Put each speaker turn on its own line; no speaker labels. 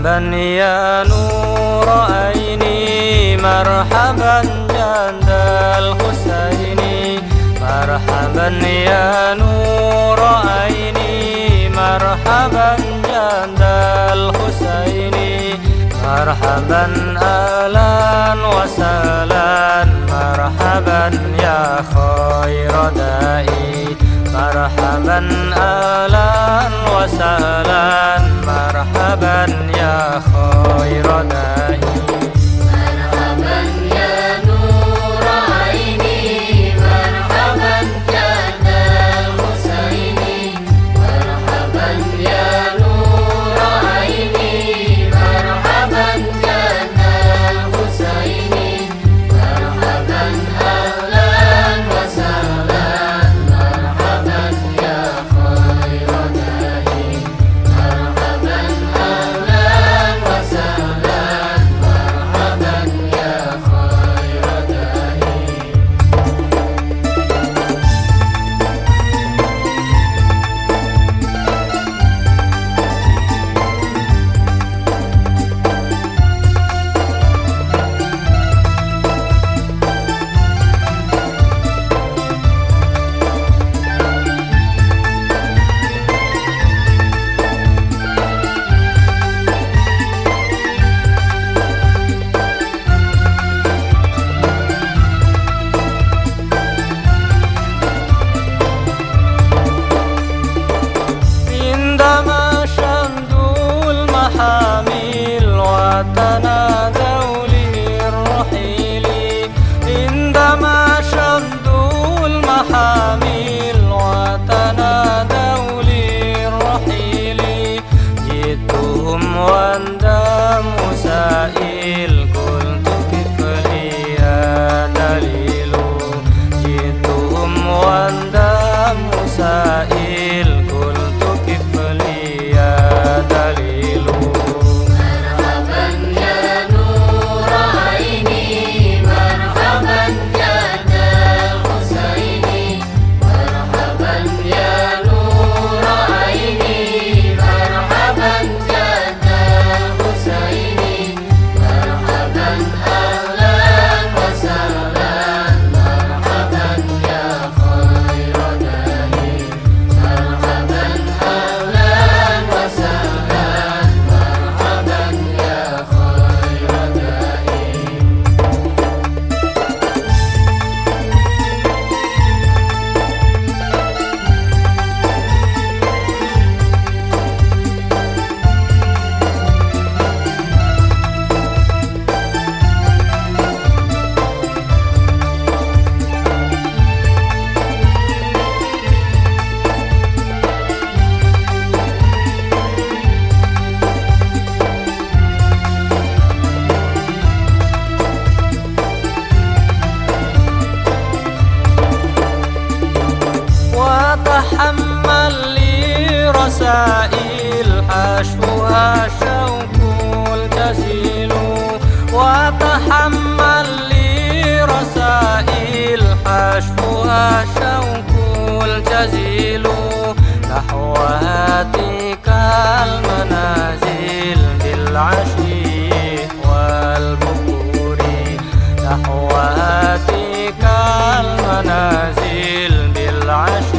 مرحبا يا نور عيني مرحبا جند الحسين. مرحبا يا نور عيني مرحبا جند الحسين. مرحبا أهلا وسهلا. مرحبا يا خير دائي مرحبا أهلا وسهلا. يا خير دائي sa يشكوها شوق الجزيل وتحمل لي رسائل حشفها شوق الجزيل نحو هاتيك المنازل بالعشي والبكور نحو هاتيك المنازل بالعشي